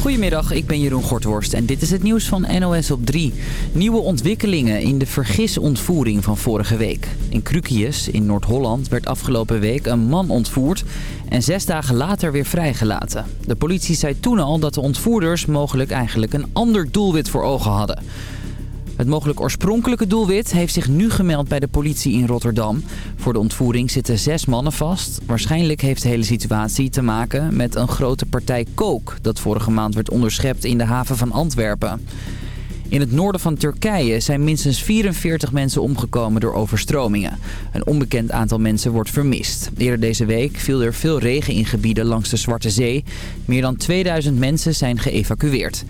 Goedemiddag, ik ben Jeroen Gortworst en dit is het nieuws van NOS op 3. Nieuwe ontwikkelingen in de vergisontvoering van vorige week. In Krukius in Noord-Holland werd afgelopen week een man ontvoerd en zes dagen later weer vrijgelaten. De politie zei toen al dat de ontvoerders mogelijk eigenlijk een ander doelwit voor ogen hadden. Het mogelijk oorspronkelijke doelwit heeft zich nu gemeld bij de politie in Rotterdam. Voor de ontvoering zitten zes mannen vast. Waarschijnlijk heeft de hele situatie te maken met een grote partij kook... dat vorige maand werd onderschept in de haven van Antwerpen. In het noorden van Turkije zijn minstens 44 mensen omgekomen door overstromingen. Een onbekend aantal mensen wordt vermist. Eerder deze week viel er veel regen in gebieden langs de Zwarte Zee. Meer dan 2000 mensen zijn geëvacueerd.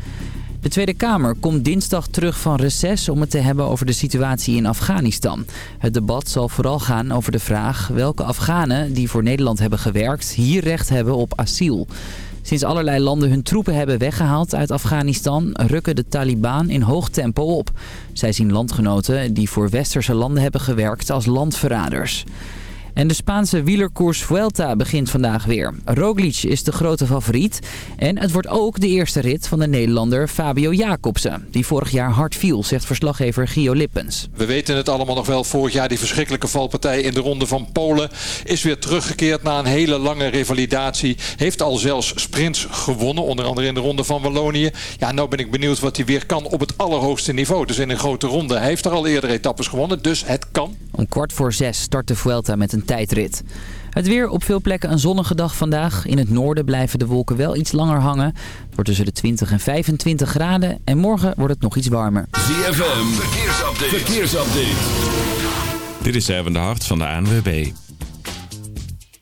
De Tweede Kamer komt dinsdag terug van reces om het te hebben over de situatie in Afghanistan. Het debat zal vooral gaan over de vraag welke Afghanen die voor Nederland hebben gewerkt hier recht hebben op asiel. Sinds allerlei landen hun troepen hebben weggehaald uit Afghanistan... rukken de Taliban in hoog tempo op. Zij zien landgenoten die voor westerse landen hebben gewerkt als landverraders. En de Spaanse wielerkoers Vuelta begint vandaag weer. Roglic is de grote favoriet. En het wordt ook de eerste rit van de Nederlander Fabio Jacobsen. Die vorig jaar hard viel, zegt verslaggever Gio Lippens. We weten het allemaal nog wel. Vorig jaar die verschrikkelijke valpartij in de ronde van Polen. Is weer teruggekeerd na een hele lange revalidatie. Heeft al zelfs sprints gewonnen. Onder andere in de ronde van Wallonië. Ja, nou ben ik benieuwd wat hij weer kan op het allerhoogste niveau. Dus in een grote ronde. Hij heeft er al eerder etappes gewonnen. Dus het kan. Om kwart voor zes start de Vuelta met een tijdrit. Het weer op veel plekken een zonnige dag vandaag. In het noorden blijven de wolken wel iets langer hangen. Het wordt tussen de 20 en 25 graden. En morgen wordt het nog iets warmer. ZFM, verkeersupdate. verkeersupdate. Dit is even de hart van de ANWB.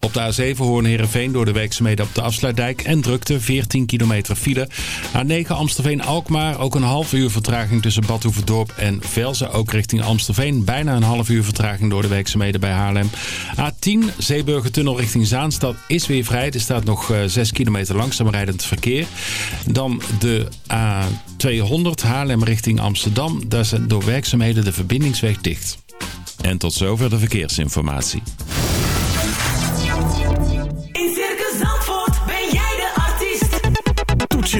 Op de A7 Hoorn-Herenveen door de werkzaamheden op de afsluitdijk en drukte 14 kilometer file. A9 Amstelveen-Alkmaar ook een half uur vertraging tussen Badhoevedorp en Velzen. Ook richting Amstelveen bijna een half uur vertraging door de werkzaamheden bij Haarlem. A10 Zeeburgertunnel richting Zaanstad is weer vrij. Er staat nog 6 eh, kilometer langzaam rijdend verkeer. Dan de A200 Haarlem richting Amsterdam. Daar zijn door werkzaamheden de verbindingsweg dicht. En tot zover de verkeersinformatie.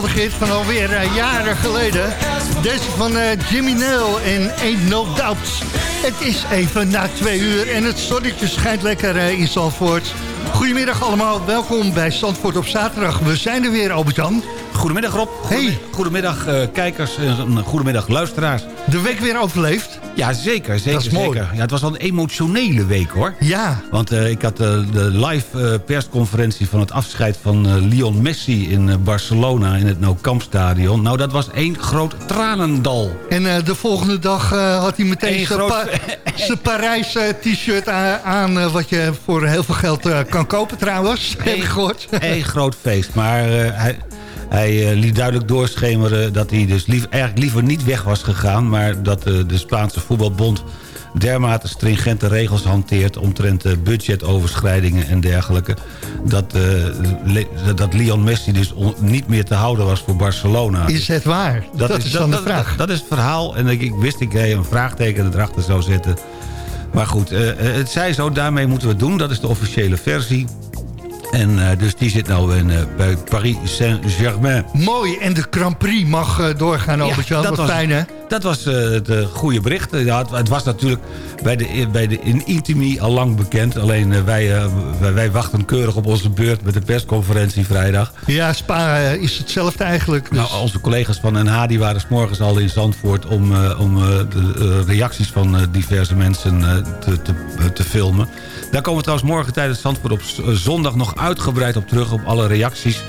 Hit van alweer eh, jaren geleden. Deze van eh, Jimmy Nail en Ain't No Doubt. Het is even na twee uur en het zonnetje schijnt lekker eh, in Zandvoort. Goedemiddag allemaal, welkom bij Zandvoort op zaterdag. We zijn er weer, Albert-Jan. Goedemiddag Rob. Hey. Goedemiddag kijkers en goedemiddag luisteraars. De week weer overleefd. Ja, zeker. zeker Dat is mooi. Zeker. Ja, het was wel een emotionele week hoor. Ja, Want eh, ik had eh, de live eh, persconferentie van het afscheid van Lionel Messi in Barcelona in het Nou Camp Stadion. Nou, dat was één groot tranendal. en de volgende dag had hij meteen zijn groot- Pa- Parijs t-shirt aan, wat je voor heel veel geld kan kopen trouwens. Heb ik gehoord. Eén groot feest. Maar hij, hij eh, liet duidelijk doorschemeren dat hij dus lief, eigenlijk liever niet weg was gegaan... maar dat eh, de Spaanse voetbalbond dermate stringente regels hanteert... omtrent eh, budgetoverschrijdingen en dergelijke... Dat, Le- dat Leon Messi dus niet meer te houden was voor Barcelona. Is het waar? Dat, is dan de vraag. Dat, dat is het verhaal. En ik, ik wist ik eh, een vraagteken erachter zou zetten. Maar goed, het zij zo. Daarmee moeten we het doen. Dat is de officiële versie. En eh, dus die zit nou in, eh, bij Paris Saint-Germain. Mooi, en de Grand Prix mag eh, doorgaan, Albert-Jan. Wat was, fijn, hè? Dat was het goede bericht. Ja, het, het was natuurlijk bij de, bij de in Intimi al lang bekend. Alleen wij, wij, wij wachten keurig op onze beurt met de persconferentie vrijdag. Ja, Spa is hetzelfde eigenlijk. Dus. Nou, onze collega's van NH die waren s morgens al in Zandvoort... om, om de reacties van diverse mensen te, te, te filmen. Daar komen we trouwens morgen tijdens Zandvoort op eh, zondag... nog uitgebreid op terug op alle reacties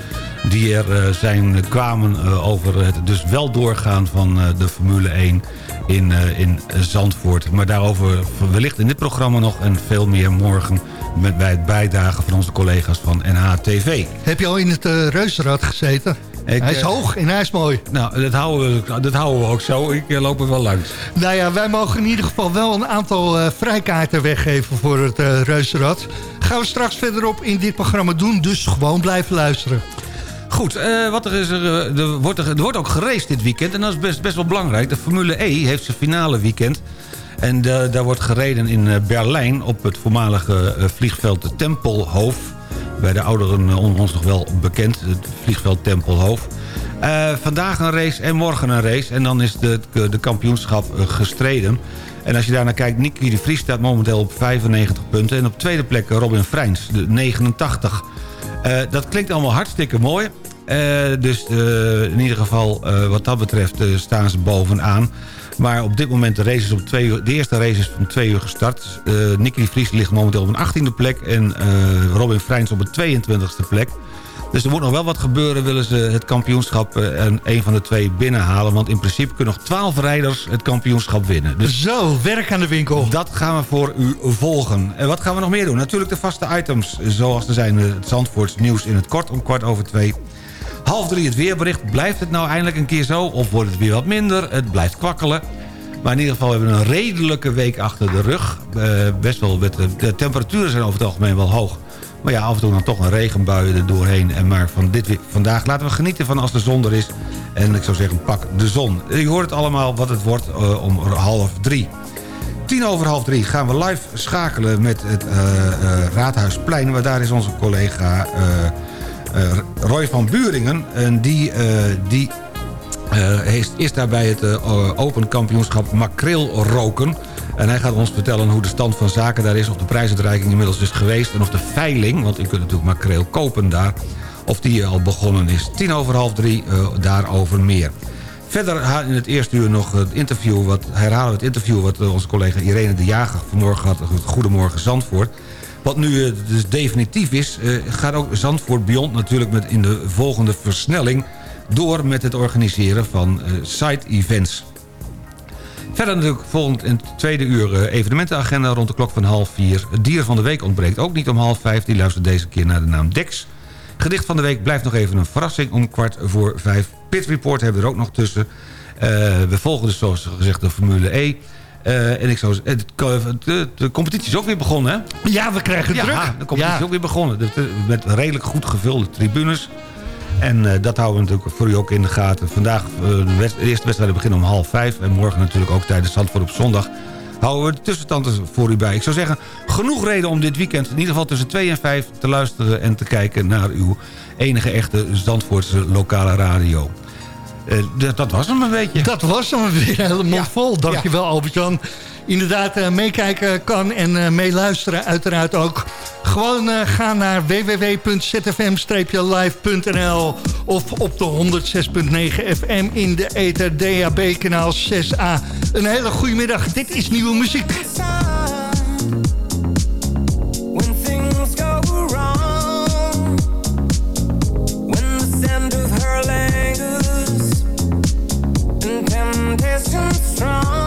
die er eh, zijn, kwamen... eh, over het dus wel doorgaan van de Formule 1 in, in Zandvoort. Maar daarover wellicht in dit programma nog... en veel meer morgen met, bij het bijdragen van onze collega's van NHTV. Heb je al in het reuzenrad gezeten? Ik, hij is eh, hoog en hij is mooi. Nou, dat houden, we, dat houden we ook zo. Ik eh, loop er wel langs. Nou ja, wij mogen in ieder geval wel een aantal eh, vrijkaarten weggeven voor het eh reuzenrad. Gaan we straks verderop in dit programma doen, dus gewoon blijven luisteren. Goed, wat er, is er, er, wordt er, er wordt ook geraced dit weekend. En dat is best, best wel belangrijk. De Formule E heeft zijn finale weekend. En daar wordt gereden in Berlijn op het voormalige vliegveld Tempelhof. Bij de ouderen eh, onder ons nog wel bekend, het vliegveld Tempelhof. Eh, vandaag een race en morgen een race. En dan is de, de kampioenschap eh, gestreden. En als je daarnaar kijkt, Nicky de Vries staat momenteel op 95 punten. En op tweede plek Robin Freins, de 89. Eh, dat klinkt allemaal hartstikke mooi. Dus in ieder geval, wat dat betreft, staan ze bovenaan. Maar op dit moment de, races op twee uur, de eerste race is om twee uur gestart. Eh Nicky Vries ligt momenteel op een 18e plek. En eh, Robin Freins op een 22e plek. Dus er moet nog wel wat gebeuren, willen ze het kampioenschap eh, en een van de twee binnenhalen. Want in principe kunnen nog 12 rijders het kampioenschap winnen. Dus Zo, werk aan de winkel. dat gaan we voor u volgen. En wat gaan we nog meer doen? Natuurlijk de vaste items, zoals er zijn het Zandvoorts nieuws in het kort om kwart over twee. Half drie het weerbericht. Blijft het nou eindelijk een keer zo? Of wordt het weer wat minder? Het blijft kwakkelen. Maar in ieder geval hebben we een redelijke week achter de rug. Eh, best wel, met de, de temperaturen zijn over het algemeen wel hoog. Maar ja, af en toe dan toch een regenbui er doorheen. En maar van dit, vandaag laten we genieten van als de zon er is. En ik zou zeggen, pak de zon. Je hoort het allemaal wat het wordt eh, om half drie. Tien over half drie gaan we live schakelen met het eh, eh, Raadhuisplein. Maar daar is onze collega eh, eh, Roy van Buringen. En die, eh, die eh, is, daarbij het eh, Open Kampioenschap Makreel roken. En hij gaat ons vertellen hoe de stand van zaken daar is... of de prijsuitreiking inmiddels is geweest... en of de veiling, want u kunt natuurlijk makreel kopen daar... of die al begonnen is. Tien over half drie, eh, daarover meer. Verder in het eerste uur nog het interview... Wat, herhalen we het interview wat eh, onze collega Irene de Jager vanmorgen had... Goedemorgen Zandvoort... Wat nu eh, dus definitief is, eh, gaat ook Zandvoort Beyond natuurlijk met in de volgende versnelling... door met het organiseren van eh, side-events. Verder natuurlijk volgend in het tweede uur evenementenagenda rond de klok van half vier. Dier van de week ontbreekt ook niet om half vijf. Die luistert deze keer naar de naam Dex. Gedicht van de week blijft nog even een verrassing om kwart voor vijf. Pit Report hebben we er ook nog tussen. We volgen dus zoals gezegd de Formule E. Eh, en ik zou z- het, de, de competitie is ook weer begonnen, hè? Ja, we krijgen Ja, druk. de competitie Ja. is ook weer begonnen. Met redelijk goed gevulde tribunes. En eh, dat houden we natuurlijk voor u ook in de gaten. Vandaag, eh, de, de eerste wedstrijden beginnen om half vijf. En morgen natuurlijk ook tijdens Zandvoort op zondag... houden we de tussenstanden voor u bij. Ik zou zeggen, genoeg reden om dit weekend... in ieder geval tussen 2 en 5 te luisteren... en te kijken naar uw enige echte Zandvoortse lokale radio. Eh, d- dat was hem een beetje. Dat was hem weer helemaal Ja. vol. Dankjewel Albert-Jan. Inderdaad, eh, meekijken kan en eh, meeluisteren uiteraard ook. Gewoon eh, ga naar www.zfm-live.nl of op de 106.9 FM in de Ether DAB kanaal 6A. Een hele goede middag. Dit is nieuwe muziek. Strong,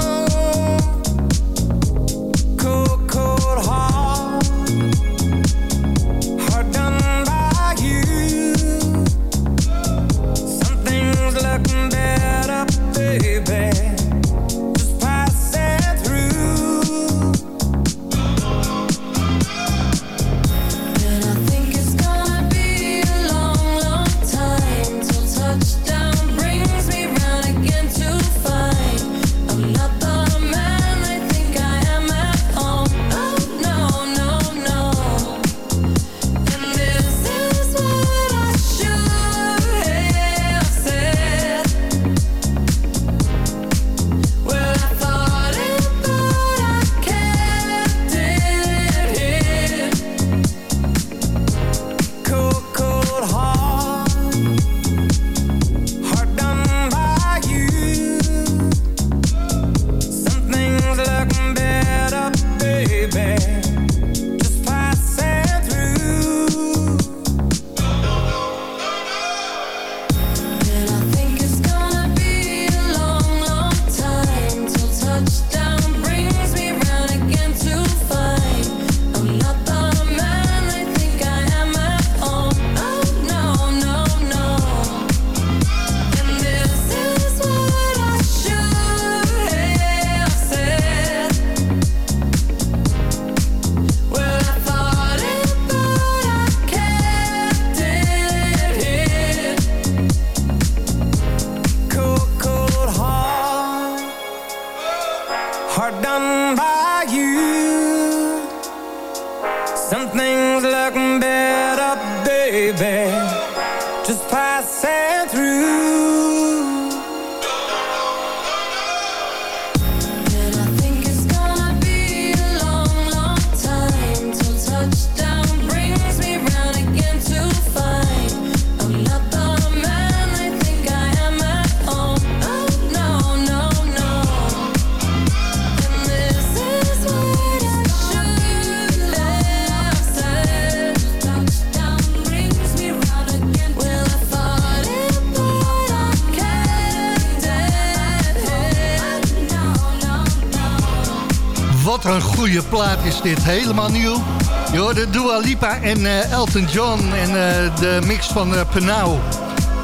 plaat is dit. Helemaal nieuw. Je hoorde Dua Lipa en eh, Elton John en eh, de mix van uh.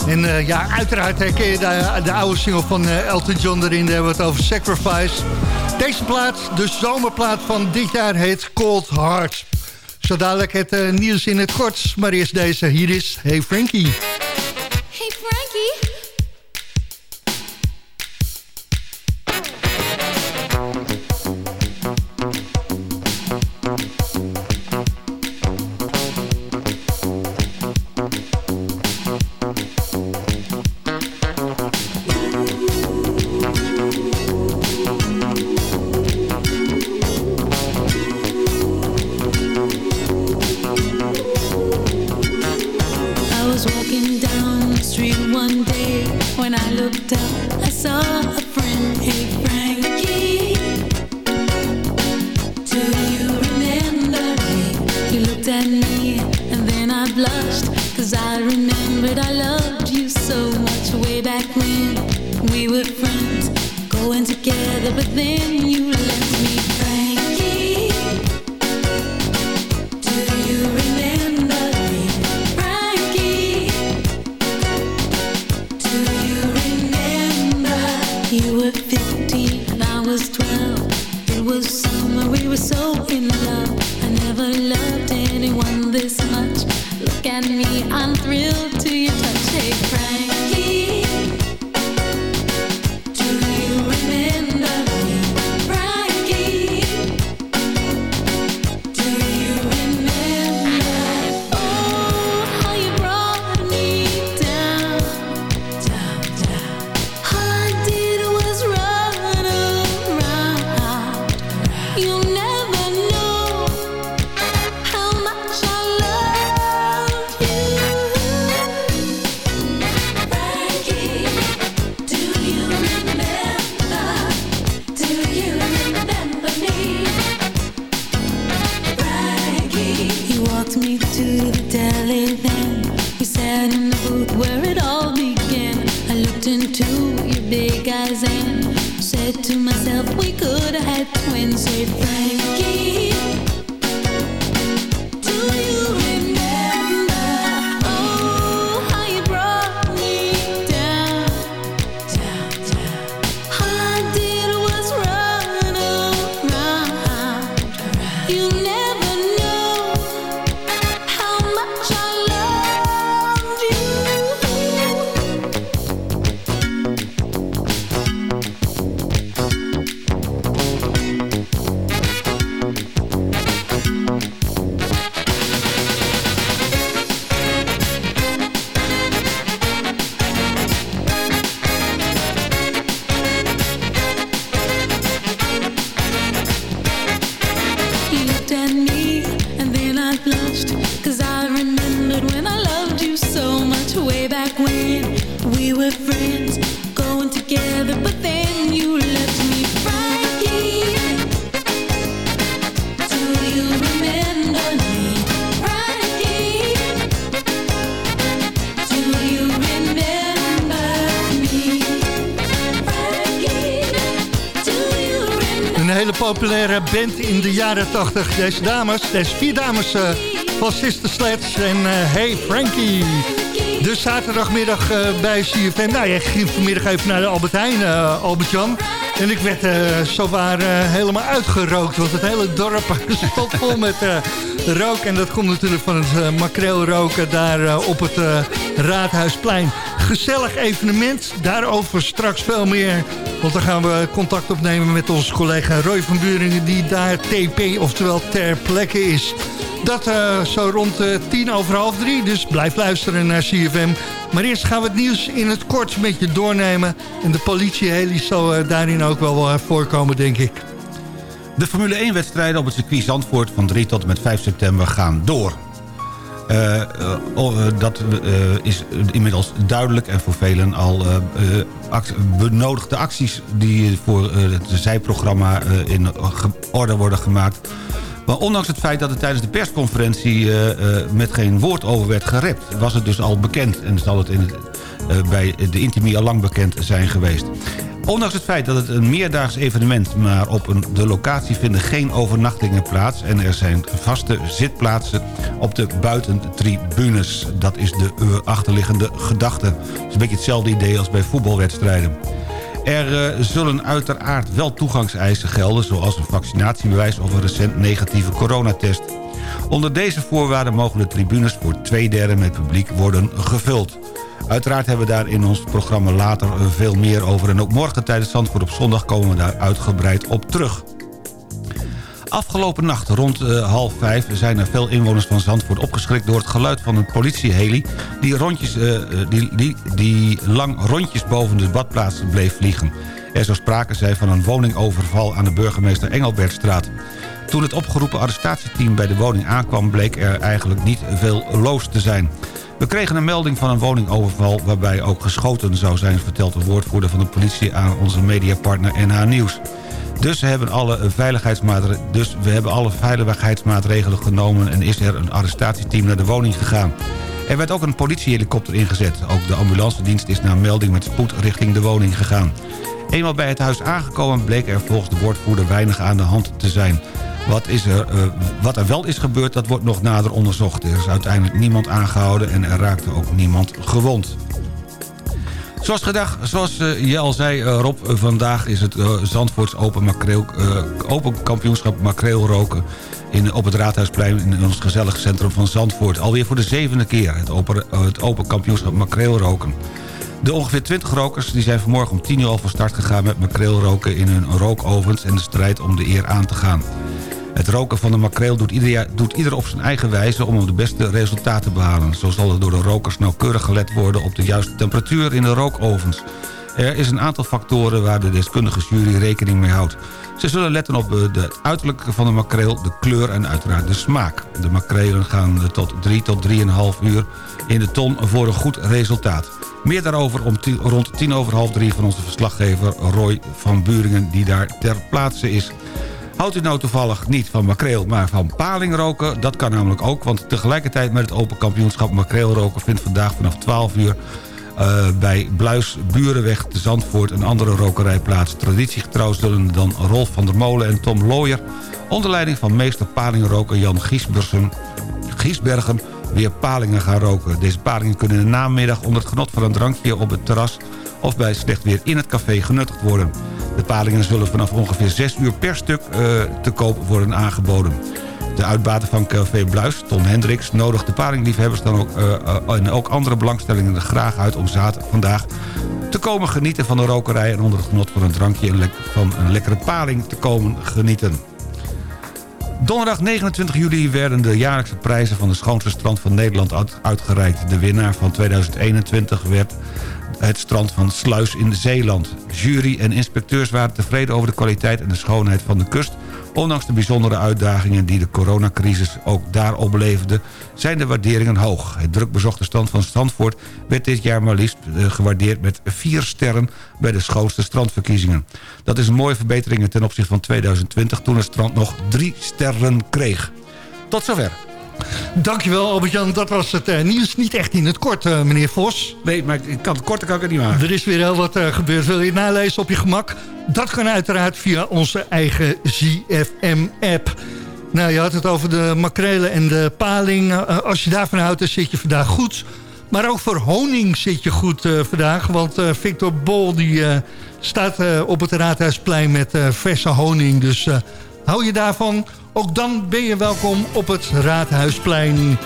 En ja, uiteraard herken je de, de oude single van Elton John erin. Daar hebben we het over Sacrifice. Deze plaat, de zomerplaat van dit jaar, heet Cold Heart. Zo dadelijk het nieuws in het kort. Maar eerst deze. Hier is Hey Frankie. Hey Frankie. You were 15 and I was 12. It was summer, we were so in love. I never loved anyone this much. Look at me, I'm thrilled to your touch. Hey, Frankie. Cause I remembered when I loved you so much Way back when. We were friends Going together but then you left me Frankie Do you remember me Frankie Do you remember me Frankie Do you remember Een hele populaire band in de jaren 80. Deze dames, deze vier dames eh, van Sister Sledge en eh, Hey Frankie. De zaterdagmiddag eh, bij CFM. Nou, jij ging vanmiddag even naar de Albert Heijn, eh, Albert-Jan. En ik werd zowaar eh, helemaal uitgerookt. Want het hele dorp stond vol met rook. En dat komt natuurlijk van het makreelroken daar op het Raadhuisplein. Gezellig evenement. Daarover straks veel meer. Want dan gaan we contact opnemen met onze collega Roy van Buringen... die daar TP, oftewel ter plekke is. Dat eh, zo rond eh, tien over half drie. Dus blijf luisteren naar CFM. Maar eerst gaan we het nieuws in het kort met je doornemen. En de politieheli zal eh, daarin ook wel voorkomen, denk ik. De Formule 1-wedstrijden op het circuit Zandvoort van 3 tot en met 5 september gaan door. Oh, dat is inmiddels duidelijk en voor velen al benodigde acties... die voor het zijprogramma in orde worden gemaakt. Maar ondanks het feit dat er tijdens de persconferentie eh, eh, met geen woord over werd gerept... was het dus al bekend en zal het in eh, bij de Intimi al lang bekend zijn geweest. Ondanks het feit dat het een meerdaags evenement... maar op een, de locatie vinden geen overnachtingen plaats... en er zijn vaste zitplaatsen op de buitentribunes. Dat is de achterliggende gedachte. Het is een beetje hetzelfde idee als bij voetbalwedstrijden. Er eh, zullen uiteraard wel toegangseisen gelden... zoals een vaccinatiebewijs of een recent negatieve coronatest. Onder deze voorwaarden mogen de tribunes voor twee derde met publiek worden gevuld. Uiteraard hebben we daar in ons programma later veel meer over. En ook morgen tijdens Zandvoort op zondag komen we daar uitgebreid op terug. Afgelopen nacht rond eh, half vijf zijn er veel inwoners van Zandvoort opgeschrikt... door het geluid van een politieheli die, rondjes, eh, eh, die, die, die lang rondjes boven de badplaats bleef vliegen. Er zou sprake zijn van een woningoverval aan de burgemeester Engelbertstraat. Toen het opgeroepen arrestatieteam bij de woning aankwam... bleek er eigenlijk niet veel loos te zijn. We kregen een melding van een woningoverval... waarbij ook geschoten zou zijn, vertelt de woordvoerder van de politie... aan onze mediapartner NH Nieuws. Dus, we hebben alle veiligheidsmaatregelen, dus we hebben alle veiligheidsmaatregelen genomen... en is er een arrestatieteam naar de woning gegaan. Er werd ook een politiehelikopter ingezet. Ook de ambulancedienst is na melding met spoed richting de woning gegaan. Eenmaal bij het huis aangekomen bleek er volgens de woordvoerder weinig aan de hand te zijn. Wat, is er, uh, wat er wel is gebeurd, dat wordt nog nader onderzocht. Er is uiteindelijk niemand aangehouden en er raakte ook niemand gewond. Zoals gedacht, zoals uh, je al zei uh, Rob, uh, vandaag is het Zandvoorts Open, makreel, open kampioenschap makreelroken in, op het Raadhuisplein in ons gezellig centrum van Zandvoort. Alweer voor de zevende keer het open, het open kampioenschap makreelroken. De ongeveer 20 rokers die zijn vanmorgen om 10 uur al van start gegaan met makreelroken in hun rookovens en de strijd om de eer aan te gaan. Het roken van de makreel doet ieder, doet ieder op zijn eigen wijze om de beste resultaten te behalen. Zo zal er door de rokers nauwkeurig gelet worden op de juiste temperatuur in de rookovens. Er is een aantal factoren waar de deskundige jury rekening mee houdt. Ze zullen letten op het uiterlijk van de makreel, de kleur en uiteraard de smaak. De makrelen gaan tot 3 tot 3,5 uur in de ton voor een goed resultaat. Meer daarover om rond tien over half drie van onze verslaggever Roy van Buringen... die daar ter plaatse is. Houdt u nou toevallig niet van makreel, maar van palingroken? Dat kan namelijk ook, want tegelijkertijd met het Open Kampioenschap makreelroken... vindt vandaag vanaf 12 uur uh, bij Bluis Burenweg te Zandvoort een andere rokerij plaats. Traditiegetrouw zullen dan Rolf van der Molen en Tom Looyer... onder leiding van meester palingroker Jan Giesbergen weer palingen gaan roken. Deze palingen kunnen in de namiddag onder het genot van een drankje op het terras... of bij slecht weer in het café genuttigd worden. De palingen zullen vanaf ongeveer 6 uur per stuk uh, te koop worden aangeboden. De uitbater van Café Bluis, Tom Hendricks, nodigt de palingliefhebbers dan ook, uh, uh, en ook andere belangstellingen er graag uit om zaterdag vandaag te komen genieten van de rokerij... en onder het genot van een drankje en van een lekkere paling te komen genieten. Donderdag 29 juli werden de jaarlijkse prijzen van de schoonste strand van Nederland uitgereikt. De winnaar van 2021 werd het strand van Sluis in Zeeland. Jury en inspecteurs waren tevreden over de kwaliteit en de schoonheid van de kust... Ondanks de bijzondere uitdagingen die de coronacrisis ook daar opleverde... zijn de waarderingen hoog. Het drukbezochte strand van Strandvoort werd dit jaar maar liefst eh, gewaardeerd met vier sterren bij de schoonste strandverkiezingen. Dat is een mooie verbetering ten opzichte van 2020 toen het strand nog drie sterren kreeg. Tot zover. Dankjewel Albert-Jan, dat was het uh, nieuws. Niet echt in het kort, uh, meneer Vos. Nee, maar ik kan het korter kan ik het niet maken. Er is weer heel wat uh, gebeurd. Wil je het nalezen op je gemak? Dat kan uiteraard via onze eigen ZFM-app. Nou, je had het over de makrelen en de paling. als je daarvan houdt, dan zit je vandaag goed. Maar ook voor honing zit je goed vandaag. Want Victor Bol die, staat op het Raadhuisplein met verse honing. Dus hou je daarvan... Ook dan ben je welkom op het Raadhuisplein.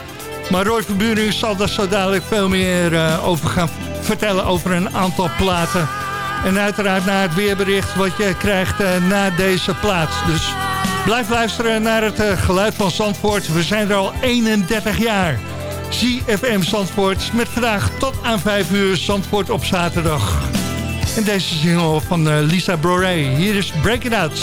Maar Roy Verburing zal daar zo dadelijk veel meer uh, over gaan vertellen... over een aantal platen. En uiteraard naar het weerbericht wat je krijgt uh, na deze plaats. Dus blijf luisteren naar het uh, geluid van Zandvoort. We zijn er al 31 jaar. ZFM Zandvoort met vandaag tot aan 5 uur Zandvoort op zaterdag. En deze single van Lisa Broré. Hier is Break It Out.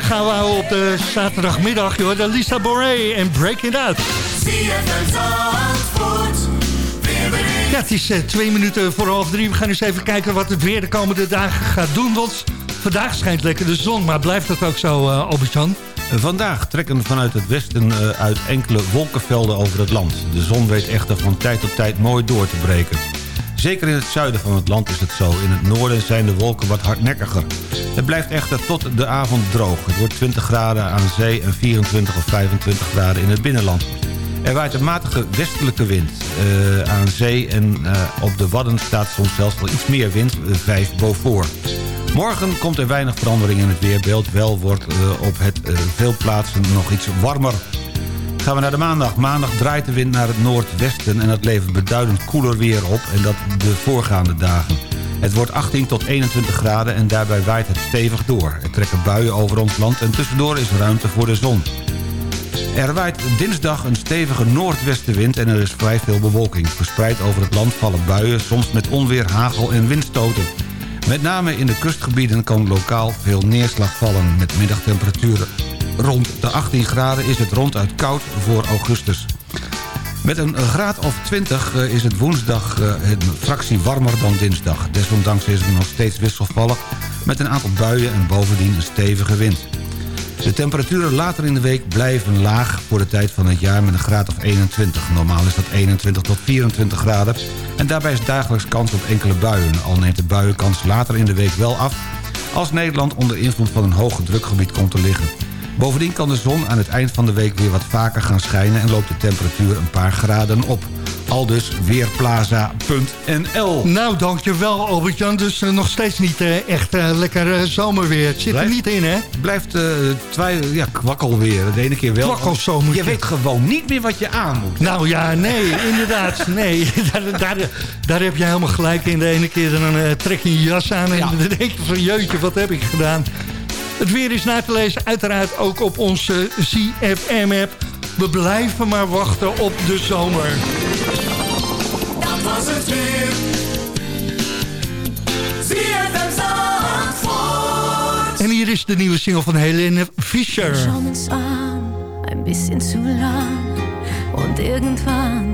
Gauw houden op de zaterdagmiddag, joh. De Lisa Boré en Break It Out. Ja, het is eh, twee minuten voor half drie. We gaan eens even kijken wat het weer de komende dagen gaat doen. Want vandaag schijnt lekker de zon, maar blijft dat ook zo, Albert-Jan? Vandaag trekken vanuit het westen eh, uit enkele wolkenvelden over het land. De zon weet echter van tijd tot tijd mooi door te breken. Zeker in het zuiden van het land is het zo. In het noorden zijn de wolken wat hardnekkiger. Het blijft echter tot de avond droog. Het wordt 20 graden aan zee en 24 of 25 graden in het binnenland. Er waait een matige westelijke wind eh, aan zee en eh, op de Wadden staat soms zelfs wel iets meer wind, eh, 5 boven. Morgen komt er weinig verandering in het weerbeeld. Wel wordt op het veel plaatsen nog iets warmer. Gaan we naar de maandag. Maandag draait de wind naar het noordwesten... en dat levert beduidend koeler weer op en dat de voorgaande dagen. Het wordt 18 tot 21 graden en daarbij waait het stevig door. Er trekken buien over ons land en tussendoor is ruimte voor de zon. Er waait dinsdag een stevige noordwestenwind en er is vrij veel bewolking. Verspreid over het land vallen buien, soms met onweer, hagel en windstoten. Met name in de kustgebieden kan lokaal veel neerslag vallen... met middagtemperaturen rond de 18 graden is het ronduit koud voor augustus. Met een graad of 20 eh, is het woensdag eh, een fractie warmer dan dinsdag. Desondanks is het nog steeds wisselvallig met een aantal buien en bovendien een stevige wind. De temperaturen later in de week blijven laag voor de tijd van het jaar met een graad of 21. Normaal is dat 21 tot 24 graden. En daarbij is dagelijks kans op enkele buien. Al neemt de buienkans later in de week wel af... als Nederland onder invloed van een hoge drukgebied komt te liggen. Bovendien kan de zon aan het eind van de week weer wat vaker gaan schijnen... en loopt de temperatuur een paar graden op. Aldus weerplaza.nl Nou, dankjewel Albert-Jan. Dus eh, nog steeds niet eh, echt eh, lekker zomerweer. Het zit er niet in, hè? Het blijft eh twi- ja, kwakkelweer. De ene keer wel. Kwakkelzomertje. Je weet gewoon niet meer wat je aan moet. Nou ja, nee, inderdaad. Nee, daar, daar, daar heb je helemaal gelijk in. De ene keer dan trek je je jas aan en Ja. dan denk je van jeutje, wat heb ik gedaan? Het weer is na te lezen, uiteraard ook op onze CFM-app. We blijven maar wachten op de zomer. Dat was het weer. ZFM Zandvoort. En hier is de nieuwe single van Helene Fischer. an, ein bisschen zu lang. Und irgendwann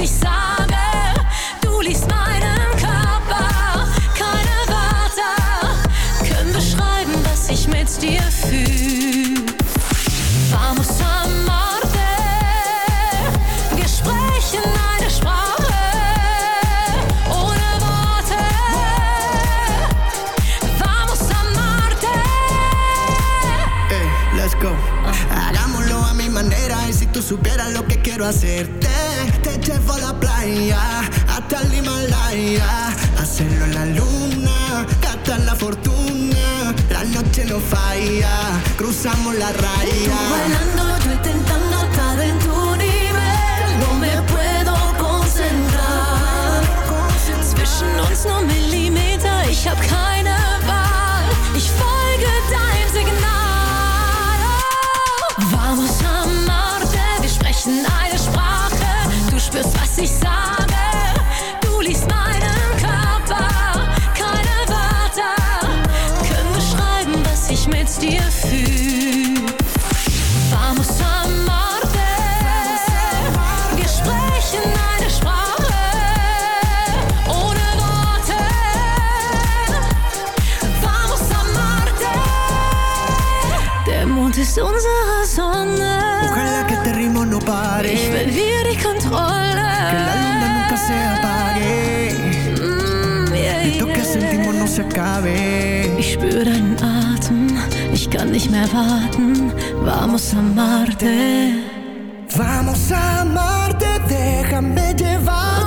Ich sage. Du liest meinen Körper, keine Wörter können beschreiben, was ich mit dir fühle. Vamos a amarte, wir sprechen eine Sprache ohne Worte. Vamos a amarte. Ey, let's go. Hagámoslo a mi manera y si tú supieras lo que quiero hacerte, a la playa hasta el Himalaya, la luna, gastar la fortuna, la noche no falla, cruzamos la Tú raya. bailando, yo intentando estar en tu nivel. No me puedo concentrar. Zwischen uns nur Millimeter, ich hab keine pare, Ich verliere die Kontrolle. que la luna nunca se apague, Mm, yeah, esto que yeah. sentimos no se acabe. Ich spüre deinen Atem, ich kann nicht mehr warten. Vamos a amarte. Vamos a amarte, déjame llevarte.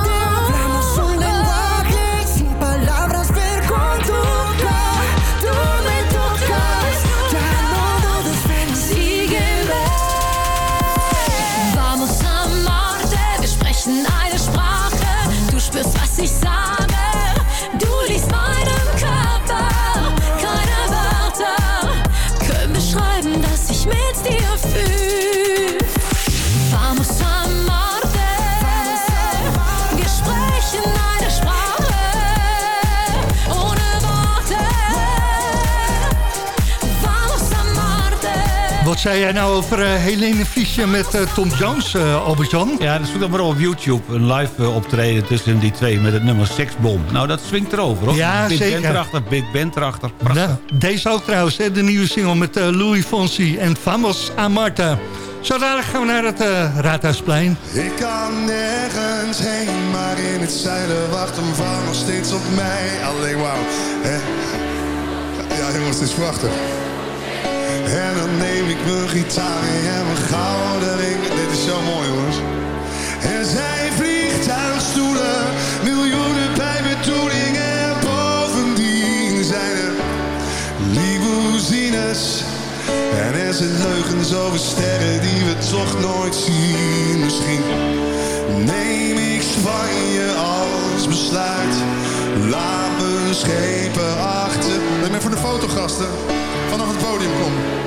Zei jij nou over eh, Helene Fischer met eh, Tom Jones, eh Albert-Jan? Ja, dat zoek dat maar op YouTube. Een live optreden tussen die twee met het nummer Sexbom. Nou, dat swingt erover, hoor. Ja, Big zeker. Band erachter, Big Band erachter. Prachtig. Nou, deze ook trouwens, hè, de nieuwe single met Louis Fonsi en Vamos a Marta. Zo dadelijk gaan we naar het Raadhuisplein. Ik kan nergens heen, maar in het zuiden wacht een vrouw nog steeds op mij. Alleen wauw, hè? Ja jongens, het is prachtig. En dan neem ik mijn gitaar en mijn gouden ring. Dit is zo mooi jongens. Er zijn vliegtuigstoelen, miljoenen bij. En bovendien zijn er limousines. En er zijn leugens over sterren die we toch nooit zien. Misschien neem ik Spanje als besluit. Laat me schepen achter. Neem even de fotogasten vanaf het podium kom.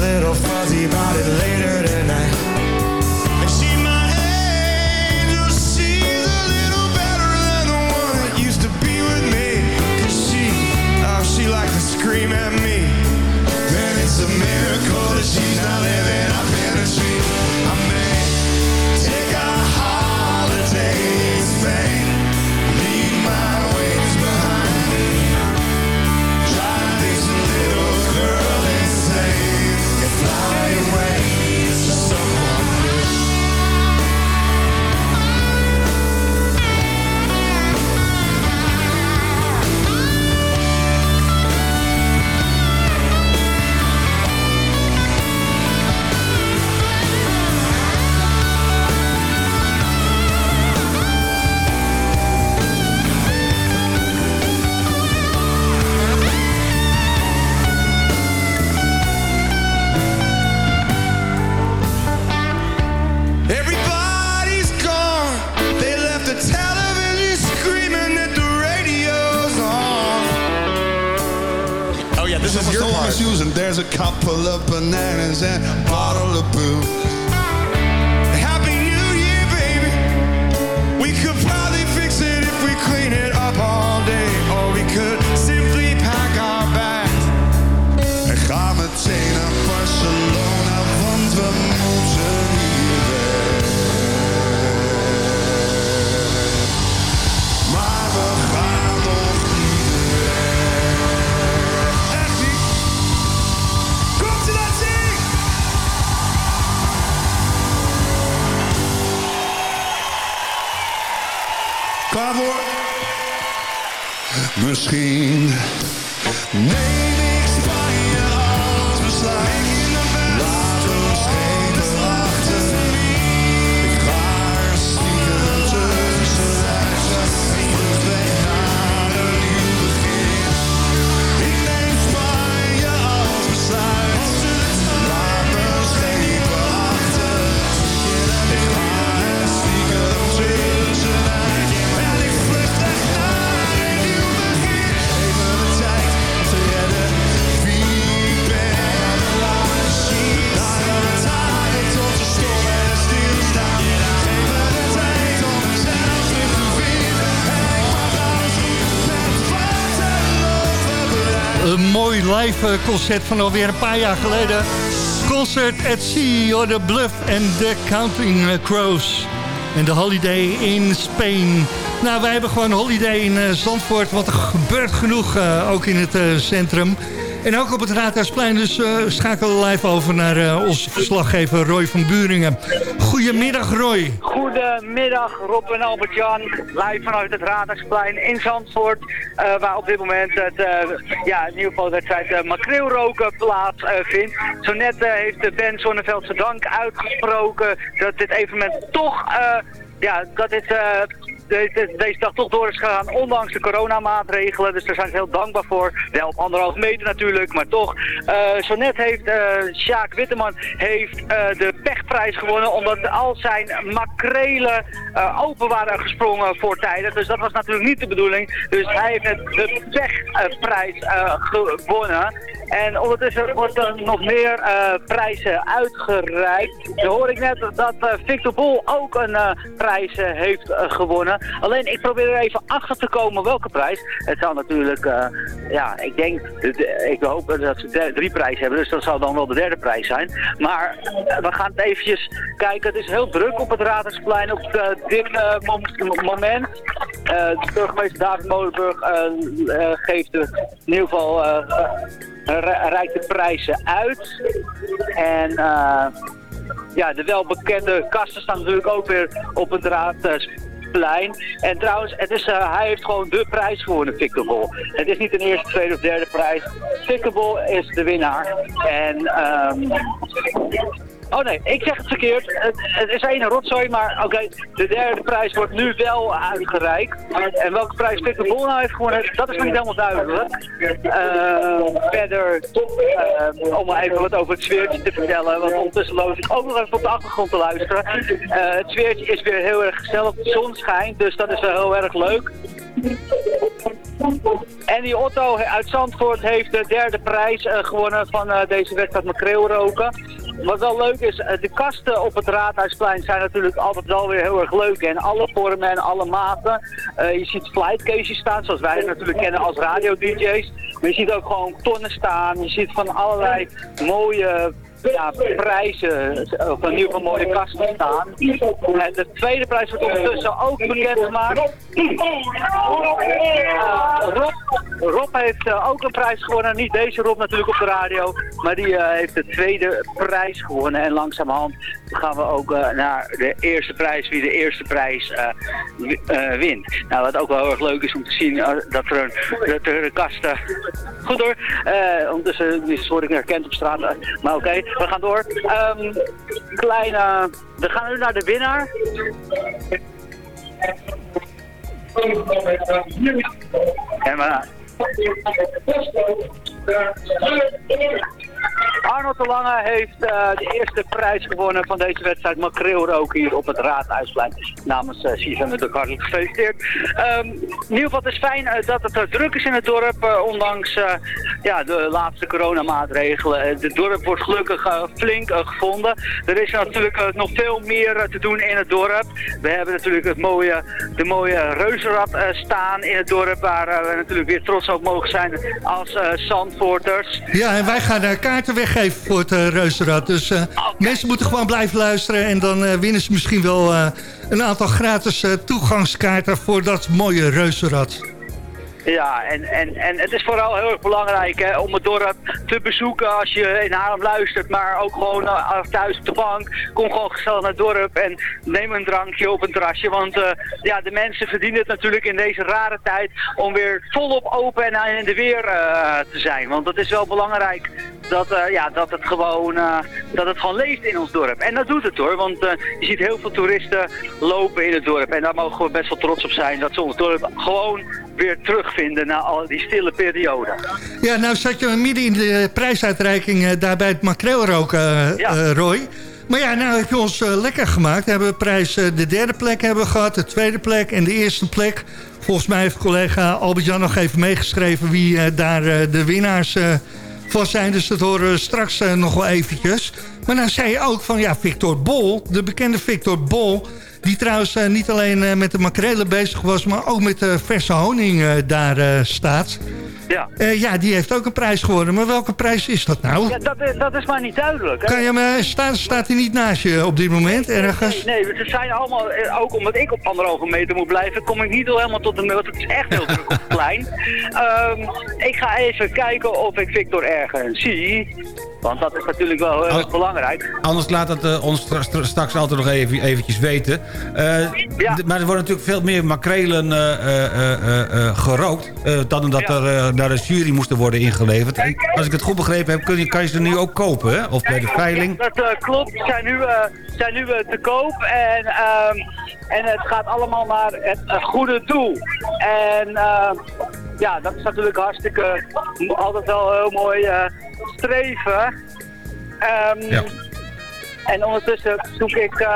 Little live eh, concert van alweer een paar jaar geleden. Concert at Sea, or the Bluff and the Counting Crows. En de holiday in Spain. Nou, wij hebben gewoon holiday in eh, Zandvoort, want er gebeurt genoeg eh, ook in het centrum. En ook op het Raadhuisplein, dus eh, schakelen we live over naar onze verslaggever Roy van Buringen. Goedemiddag Roy. Goedemiddag Rob en Albert-Jan, live vanuit het Raadhuisplein in Zandvoort. eh, waar op dit moment het, eh, ja, in ieder geval de wedstrijd uh, makreelroken plaatsvindt. Zo net heeft Ben Zonneveld zijn dank uitgesproken dat dit evenement toch, eh, ja, dat dit... deze, dag toch door is gegaan, ondanks de coronamaatregelen. Dus daar zijn ze heel dankbaar voor. Wel op anderhalf meter natuurlijk, maar toch. Eh zo net heeft eh Sjaak Witteman heeft, eh, de pechprijs gewonnen, omdat al zijn makrelen open waren gesprongen voortijdig. Dus dat was natuurlijk niet de bedoeling. Dus hij heeft de pechprijs gewonnen. En ondertussen wordt er nog meer prijzen uitgereikt. Nu hoor ik net dat Victor Bol ook een prijs heeft gewonnen. Alleen ik probeer er even achter te komen welke prijs. Het zou natuurlijk, eh, ja, ik denk, de- de- ik hoop dat ze drie prijzen hebben. Dus dat zou dan wel de derde prijs zijn. Maar eh, we gaan het eventjes kijken. Het is heel druk op het Radersplein op eh, dit eh, mom- moment. Eh, de burgemeester David Molenburg eh, eh, geeft in ieder geval... eh, eh, reikt de prijzen uit. En eh, ja, de welbekende kasten staan natuurlijk ook weer op het raadsplein. En trouwens, het is, eh, hij heeft gewoon de prijs gewonnen, Bol. Het is niet een eerste, tweede of derde prijs. Bol is de winnaar. En ehm Oh nee, ik zeg het verkeerd. Het, het is één rotzooi, maar oké, de derde prijs wordt nu wel uitgereikt. En welke prijs Victor Bol nou heeft gewonnen, dat is nog niet helemaal duidelijk. Eh, verder, eh, om even wat over het sfeertje te vertellen, want ondertussen loop ik ook nog even op de achtergrond te luisteren. Eh, het sfeertje is weer heel erg gezellig, de zon schijnt, dus dat is wel heel erg leuk. En die Otto uit Zandvoort heeft de derde prijs gewonnen van deze wedstrijd makreelroken. Wat wel leuk is, eh, de kasten op het Raadhuisplein zijn natuurlijk altijd wel weer heel erg leuk. En alle vormen en alle maten. Eh, je ziet flightcases staan, zoals wij het natuurlijk kennen als radio-dj's. Maar je ziet ook gewoon tonnen staan. Je ziet van allerlei mooie ja, prijzen, in ieder geval mooie kasten staan. En de tweede prijs wordt ondertussen ook bekendgemaakt. Eh, Rob, heeft eh, ook een prijs gewonnen. Niet deze Rob natuurlijk op de radio. Maar die eh, heeft de tweede prijs gewonnen. En langzamerhand gaan we ook eh, naar de eerste prijs. Wie de eerste prijs wi- wint. Nou, wat ook wel heel erg leuk is om te zien. dat er een dat er kasten... Goed hoor. Ondertussen word ik herkend op straat. maar oké, we gaan door. Ehm, kleine... We gaan nu naar de winnaar. En we... Arnold de Lange heeft eh, de eerste prijs gewonnen van deze wedstrijd makreelrook hier op het Raadhuisplein. Namens uh, CFM de hartelijk gefeliciteerd. Ehm, in ieder geval het is fijn eh, dat het druk is in het dorp, ondanks ja, de laatste coronamaatregelen. Het dorp wordt gelukkig flink gevonden. Er is natuurlijk nog veel meer te doen in het dorp. We hebben natuurlijk het mooie, de mooie reuzenrad staan in het dorp, waar we natuurlijk weer trots op mogen zijn als Zandvoorters. Ja, en wij gaan eh, kaarten weggeven voor het eh, Reuzenrad. Dus eh, mensen moeten gewoon blijven luisteren. En dan eh, winnen ze misschien wel een aantal gratis toegangskaarten voor dat mooie Reuzenrad. Ja, en, en, en het is vooral heel erg belangrijk hè, om het dorp te bezoeken als je in Haarlem luistert. Maar ook gewoon eh, thuis op de bank. Kom gewoon gezellig naar het dorp en neem een drankje op een terrasje. Want eh, ja, de mensen verdienen het natuurlijk in deze rare tijd om weer volop open en in de weer eh, te zijn. Want het is wel belangrijk dat, ja, dat, het gewoon, dat het gewoon leeft in ons dorp. En dat doet het hoor, want je ziet heel veel toeristen lopen in het dorp. En daar mogen we best wel trots op zijn dat ze ons dorp gewoon weer terugvinden na al die stille periode. Ja, nou zat je midden in de prijsuitreiking eh, daar bij het makreelroken, eh, eh, Roy. Maar ja, nou heb je ons lekker gemaakt. We hebben prijs, de derde plek hebben we gehad, de tweede plek en de eerste plek. Volgens mij heeft collega Albert-Jan nog even meegeschreven wie daar de winnaars van zijn. Dus dat horen we straks nog wel eventjes. Maar nou zei je ook van ja, Victor Bol, de bekende Victor Bol... die trouwens eh, niet alleen eh, met de makrelen bezig was... maar ook met de verse honing eh, daar eh, staat. Ja. Eh, ja, die heeft ook een prijs gewonnen. Maar welke prijs is dat nou? Ja, dat is, dat is maar niet duidelijk. hè? Kan je hem, eh, staat, staat hij niet naast je op dit moment ergens? Nee, nee, ze zijn allemaal, eh, ook omdat ik op anderhalve meter moet blijven, kom ik niet helemaal tot de want het is echt heel druk op het plein. Ehm, ik ga even kijken of ik Victor ergens zie, want dat is natuurlijk wel heel erg belangrijk. Anders laat het eh, ons stra- stra- straks altijd nog even, eventjes weten. Eh, Maar er worden natuurlijk veel meer makrelen eh, eh, eh, eh, eh, gerookt... eh, dan dat er eh, naar de jury moesten worden ingeleverd. Als ik het goed begrepen heb, kun je, kan je ze nu ook kopen, hè? Of bij de veiling. Dat eh, klopt, ze zijn nu, eh, zijn nu eh, te koop en, ehm, en het gaat allemaal naar het goede doel. En ja, dat is natuurlijk hartstikke, altijd wel heel mooi streven. Ehm, Ja. En ondertussen zoek ik...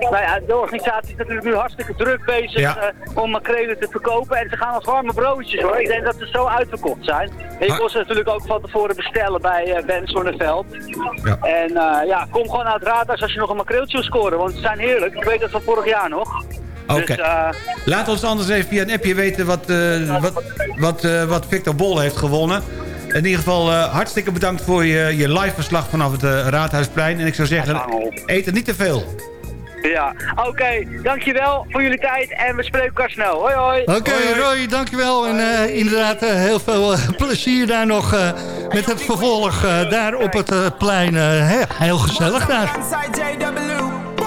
nou ja, de organisatie is natuurlijk nu hartstikke druk bezig Ja. eh, om makrelen te verkopen. En ze gaan als warme broodjes hoor. Ik denk dat ze zo uitverkocht zijn. En je kon ze natuurlijk ook van tevoren bestellen bij eh Ben Zonneveld. Ja. En eh, ja, kom gewoon naar het raadhuis als je nog een makreeltje wil scoren. Want ze zijn heerlijk. Ik weet dat van vorig jaar nog. Oké. Dus Laat ons anders even via een appje weten wat, wat, wat, wat Victor Bol heeft gewonnen. In ieder geval hartstikke bedankt voor je, je live verslag vanaf het Raadhuisplein. En ik zou zeggen, eet er niet te veel. Ja, oké. Dankjewel voor jullie tijd en we spreken elkaar snel. Hoi hoi. Oké, Roy, dankjewel. En eh, inderdaad, eh, heel veel eh, plezier daar nog eh, met het vervolg daar op het plein. hè, heel gezellig daar.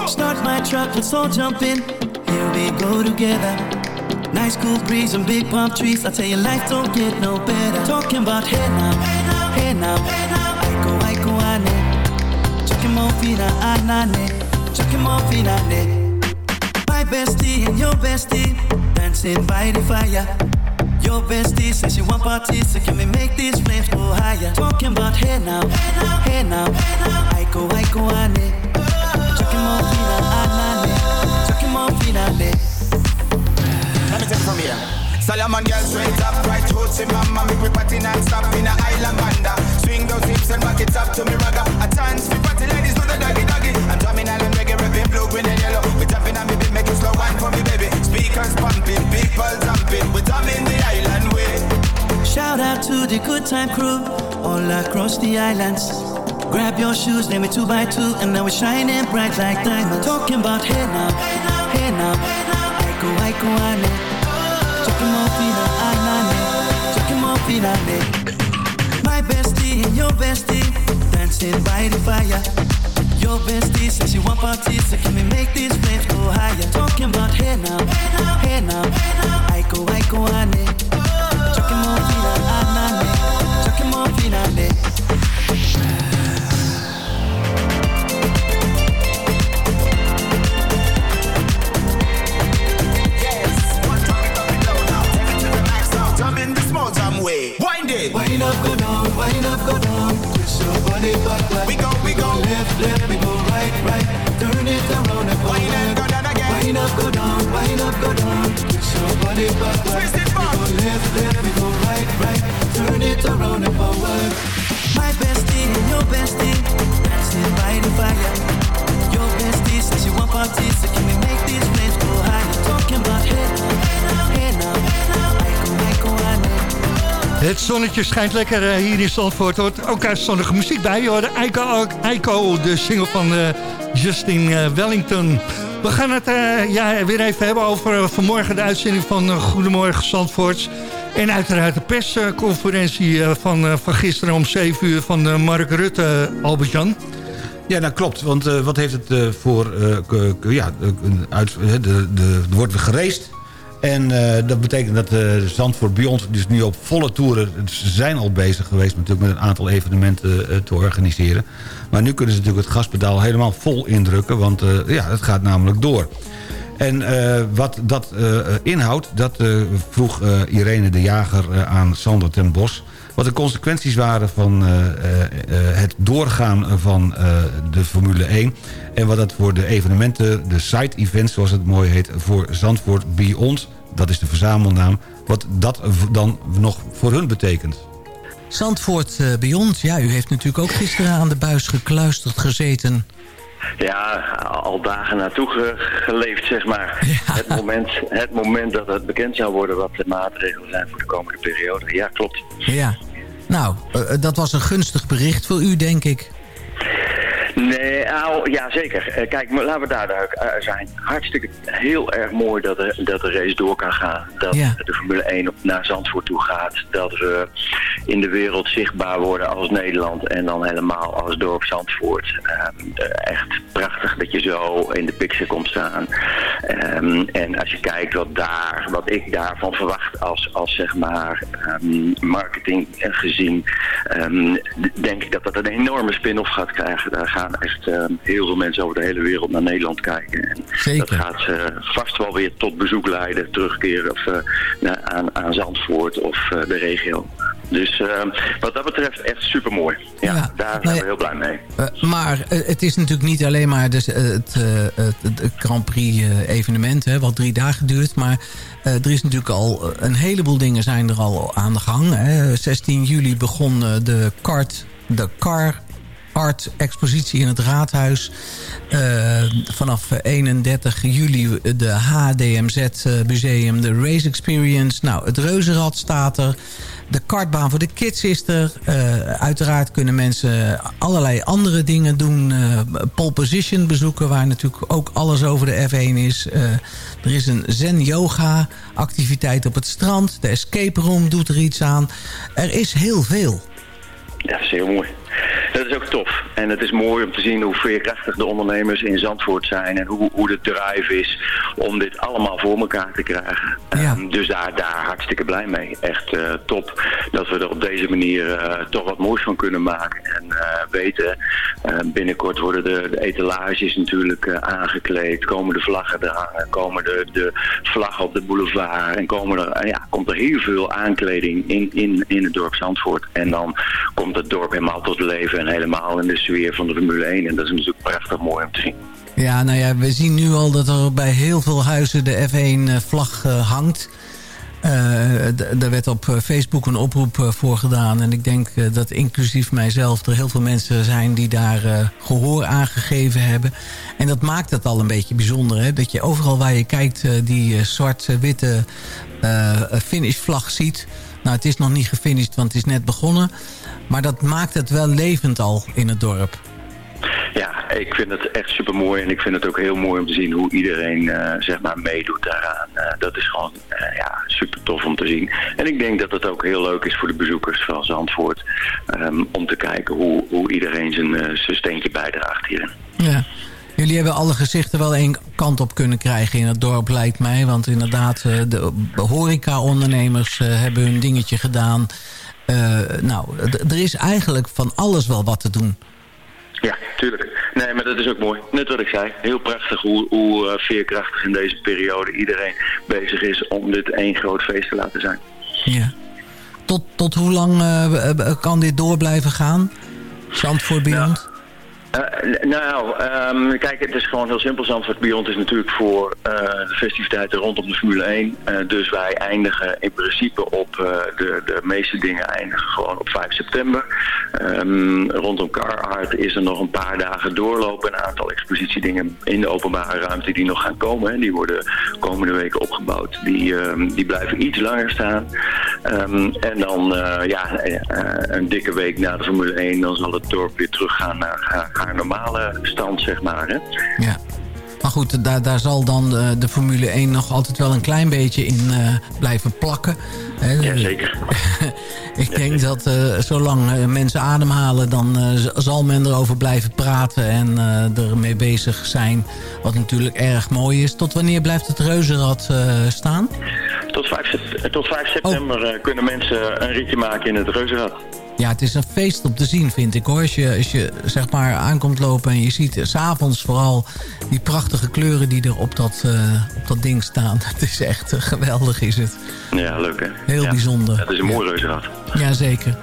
Start my truck, let's all jump in. Here we go together. Nice cool breeze and big palm trees. I tell you, life don't get no better. Talking about hey now, hey now, hey now. Aiko, aiko, ane. Chukimo fina, anane. Chukimo fina, ne. My bestie and your bestie dancing by the fire. Your bestie says she want parties, so can we make these flames go higher? Talking about hey now, hey now, hey now. Aiko, aiko, ane. Chukimo fina, anane. Chukimo fina, ne. Let me take it from here. Solomon girl straight up, right hoochie mama Make we party non-stop in a island banda Swing those hips and back it up to me ragga A chance for party ladies time crew all across the islands. Grab your shoes, name it two by two, and now we're shining bright like diamonds. Talking about hey now, hey now, aiko aiko ane. Talking more fina anane, talking more fina ne. My bestie and your bestie dancing by the fire. Your bestie says she want parties, so can we make these flames go higher? Talking about hey now, hey now, aiko aiko ane. Talking more fina anane, it Wind up, go down, wind up, go down. Twist your body back like We go, we go left, left, we go right, right. Turn it around and Wind forward. and go down again Wind up, go down, wind up, go down. Twist your body back like Twist it back. we go left, left, we go right, right. Turn it around and forward. My bestie and your bestie dancing by the fire. Your bestie says you want parties, so can we make these flames go higher? Talking about hey now, hey now, hey now. Aiko, aiko, ane. Het zonnetje schijnt lekker eh, hier in Zandvoort. Hoort ook zonnige muziek bij. Je hoorde Eiko, Eiko, de single van eh, Justin eh, Wellington. We gaan het ja, weer even hebben over vanmorgen de uitzending van Goedemorgen Zandvoort. En uiteraard de persconferentie van, van gisteren om 7 uur van Mark Rutte, Albert-Jan. Ja, dat klopt. Want wat heeft het voor... ja, uit, eh, de, de, er wordt weer gereest. En eh, dat betekent dat eh Zandvoort Beyond dus nu op volle toeren... Ze zijn al bezig geweest natuurlijk met een aantal evenementen eh, te organiseren. Maar nu kunnen ze natuurlijk het gaspedaal helemaal vol indrukken. Want ja, het gaat namelijk door. En wat dat inhoudt, dat vroeg Irene de Jager aan Sander ten Bos. Wat de consequenties waren van eh, eh, eh, het doorgaan van de Formule 1. En wat dat voor de evenementen, de side-events zoals het mooi heet... voor Zandvoort Beyond, dat is de verzamelnaam... wat dat dan nog voor hun betekent. Zandvoort Beyond, ja, u heeft natuurlijk ook gisteren aan de buis gekluisterd gezeten. Ja, al dagen naartoe ge- geleefd, zeg maar. Het, moment, het moment dat het bekend zou worden wat de maatregelen zijn voor de komende periode. Ja, klopt. Ja. Nou, eh, dat was een gunstig bericht voor u, denk ik. Nee, nou, ja zeker. Eh, kijk, maar laten we daar duidelijk eh, zijn. Hartstikke heel erg mooi dat de, dat de race door kan gaan. Dat Ja. de Formule 1 op, naar Zandvoort toe gaat. Dat we in de wereld zichtbaar worden als Nederland en dan helemaal als dorp Zandvoort. Ehm, eh, echt prachtig dat je zo in de picture komt staan. Ehm, en als je kijkt wat, daar, wat ik daarvan verwacht als, als zeg maar ehm, marketing gezien, denk ik dat dat een enorme spin-off gaat krijgen. Daar gaan echt ehm, heel veel mensen over de hele wereld naar Nederland kijken. En dat gaat eh, vast wel weer tot bezoek leiden, terugkeren of, eh, naar, aan, aan Zandvoort of eh, de regio. Dus ehm, wat dat betreft echt super mooi. Ja, daar zijn we heel blij mee. Maar het is natuurlijk niet alleen maar dus, het, het, het Grand Prix evenement, hè, wat drie dagen duurt. Maar er is natuurlijk al een heleboel dingen zijn er al aan de gang. Hè. 16 juli begon de kart, de car art expositie in het Raadhuis. Eh, vanaf 31 juli de HDMZ eh, museum, de Race Experience. Nou, het Reuzenrad staat er. De kartbaan voor de kids is er. Eh, uiteraard kunnen mensen allerlei andere dingen doen. Eh, pole position bezoeken, waar natuurlijk ook alles over de F1 is. Eh, er is een zen-yoga activiteit op het strand. De escape room doet er iets aan. Er is heel veel. Ja, dat is heel mooi. Dat is ook tof. En het is mooi om te zien hoe veerkrachtig de ondernemers in Zandvoort zijn. En hoe, hoe de drive is om dit allemaal voor elkaar te krijgen. Ehm, dus daar, daar hartstikke blij mee. Echt eh, top dat we er op deze manier eh, toch wat moois van kunnen maken. En eh, weten, binnenkort worden de, de etalages natuurlijk aangekleed. Komen de vlaggen er hangen. Komen de, de vlaggen op de boulevard. En komen er, ja, komt er heel veel aankleding in, in, in het dorp Zandvoort. En dan komt het dorp helemaal tot leven helemaal in de sfeer van de Formule 1. En dat is natuurlijk prachtig mooi om te zien. Ja, nou ja, we zien nu al dat er bij heel veel huizen de F1-vlag eh, hangt. Eh, d- er werd op eh, Facebook een oproep eh, voor gedaan. En ik denk eh, dat inclusief mijzelf er heel veel mensen zijn die daar eh, gehoor aan gegeven hebben. En dat maakt het al een beetje bijzonder. Hè? Dat je overal waar je kijkt eh, die eh, zwart-witte eh finishvlag ziet. Nou, het is nog niet gefinished, want het is net begonnen. Maar dat maakt het wel levend al in het dorp. Ja, ik vind het echt super mooi en ik vind het ook heel mooi om te zien hoe iedereen eh, zeg maar meedoet daaraan. Eh, dat is gewoon eh, ja, super tof om te zien. En ik denk dat het ook heel leuk is voor de bezoekers van Zandvoort ehm, om te kijken hoe, hoe iedereen zijn, zijn steentje bijdraagt hierin. Ja. Jullie hebben alle gezichten wel één kant op kunnen krijgen in het dorp, lijkt mij. Want inderdaad, de horeca-ondernemers hebben hun dingetje gedaan. Eh, nou, er is eigenlijk van alles wel wat te doen. Ja, tuurlijk. Nee, maar dat is ook mooi. Net wat ik zei. Heel prachtig hoe, hoe eh, veerkrachtig in deze periode iedereen bezig is om dit één groot feest te laten zijn. Ja. Tot, tot hoe lang eh, kan dit door blijven gaan? Zandvoort Beyond? Eh, nou, ehm, kijk, het is gewoon heel simpel. Zandvoort Beyond is natuurlijk voor eh, de festiviteiten rondom de Formule 1. Eh, dus wij eindigen in principe op, de, de meeste dingen eindigen gewoon op 5 september. Ehm, rondom Carhartt is er nog een paar dagen doorlopen. Een aantal expositiedingen in de openbare ruimte die nog gaan komen. Die worden komende weken opgebouwd. Die, ehm, die blijven iets langer staan. En dan ja, een dikke week na de Formule 1, dan zal het dorp weer teruggaan naar haar, haar normale stand, zeg maar. Hè? Ja. Maar goed, daar, daar zal dan de, de Formule 1 nog altijd wel een klein beetje in eh, blijven plakken. Ja, zeker. Ik denk dat eh, zolang eh, mensen ademhalen... dan eh, zal men erover blijven praten en eh ermee bezig zijn. Wat natuurlijk erg mooi is. Tot wanneer blijft het reuzenrad eh, staan? Tot 5, sep- tot 5 september eh, kunnen mensen een ritje maken in het reuzenrad. Ja, het is een feest om te zien, vind ik hoor. Als je, als je zeg maar aankomt lopen en je ziet s s'avonds vooral die prachtige kleuren die er op dat, eh, op dat ding staan. Het is echt eh, geweldig, is het. Ja, leuk hè? Heel Ja. bijzonder. Het is een mooi reuzenrad. Jazeker.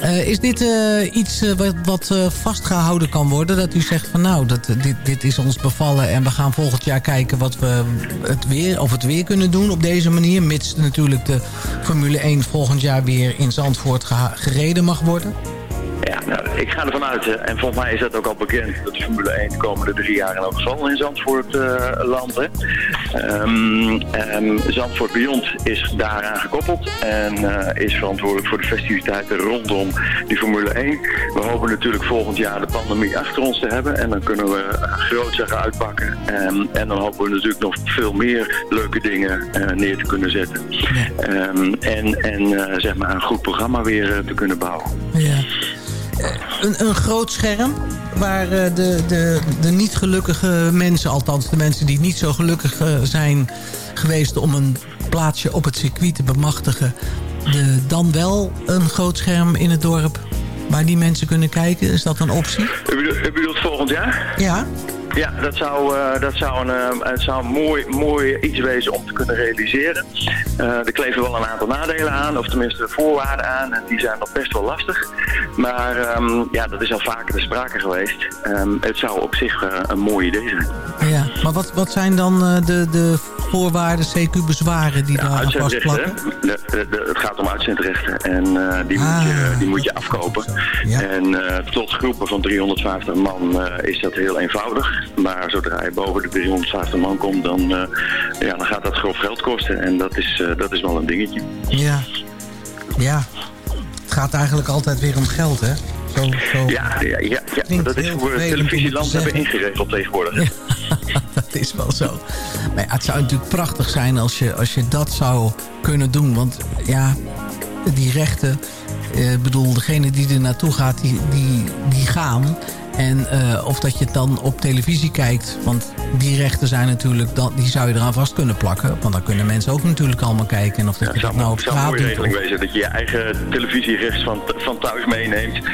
Eh is dit eh, iets eh, wat, eh, vastgehouden kan worden? Dat u zegt van nou, dat, dit, dit is ons bevallen... en we gaan volgend jaar kijken wat we het weer, of het weer kunnen doen op deze manier. Mits natuurlijk de Formule 1 volgend jaar weer in Zandvoort gereden mag worden. Ja, Nou, ik ga ervan uit, eh, en volgens mij is dat ook al bekend, dat de Formule 1 de komende drie jaar in elk geval in Zandvoort eh landt. hè. Ehm, ehm, Zandvoort Beyond is daaraan gekoppeld en eh, is verantwoordelijk voor de festiviteiten rondom die Formule 1. We hopen natuurlijk volgend jaar de pandemie achter ons te hebben en dan kunnen we groot zeggen uitpakken. Ehm, en dan hopen we natuurlijk nog veel meer leuke dingen neer te kunnen zetten. En en zeg maar een goed programma weer te kunnen bouwen. Ja. Eh, Een, een groot scherm waar eh, de, de, de niet gelukkige mensen, althans de mensen die niet zo gelukkig eh, zijn geweest om een plaatsje op het circuit te bemachtigen, de, dan wel een groot scherm in het dorp waar die mensen kunnen kijken. Is dat een optie? U bedoelt, u bedoelt volgend jaar? Ja. Ja, dat zou, eh, dat zou, een, eh, het zou een mooi, mooi iets wezen om te kunnen realiseren. Eh, er kleven wel een aantal nadelen aan, of tenminste voorwaarden aan. En die zijn nog best wel lastig. Maar ehm, ja, dat is al vaker te sprake geweest. Ehm, het zou op zich een mooi idee zijn. Ja, maar wat, wat zijn dan de, de voorwaarden, CQ-bezwaren die daar aan Uitzendrechten, vastplakken? de, de, de- het gaat om uitzendrechten en die, moet je, die moet je afkopen. En tot groepen van 350 man is dat heel eenvoudig. Maar zodra je boven de 350 man komt, dan, eh, ja, dan gaat dat grof geld kosten. En dat is, eh, dat is wel een dingetje. Ja. Ja. Het gaat eigenlijk altijd weer om geld, hè? Zo, zo. Ja, ja, ja, ja. dat is hoe we televisieland hebben ingeregeld tegenwoordig. dat is wel zo. Maar ja, het zou natuurlijk prachtig zijn als je, als je dat zou kunnen doen. Want ja, die rechten... eh, Ik bedoel, degene die er naartoe gaat, die, die, die gaan. En eh, of dat je het dan op televisie kijkt. Want die rechten zijn natuurlijk... Dan, die zou je eraan vast kunnen plakken. Want dan kunnen mensen ook natuurlijk allemaal kijken. En of dat je dat nou op Het zou een straat mooie doet. regeling wezen dat je je eigen televisierechts van, van thuis meeneemt.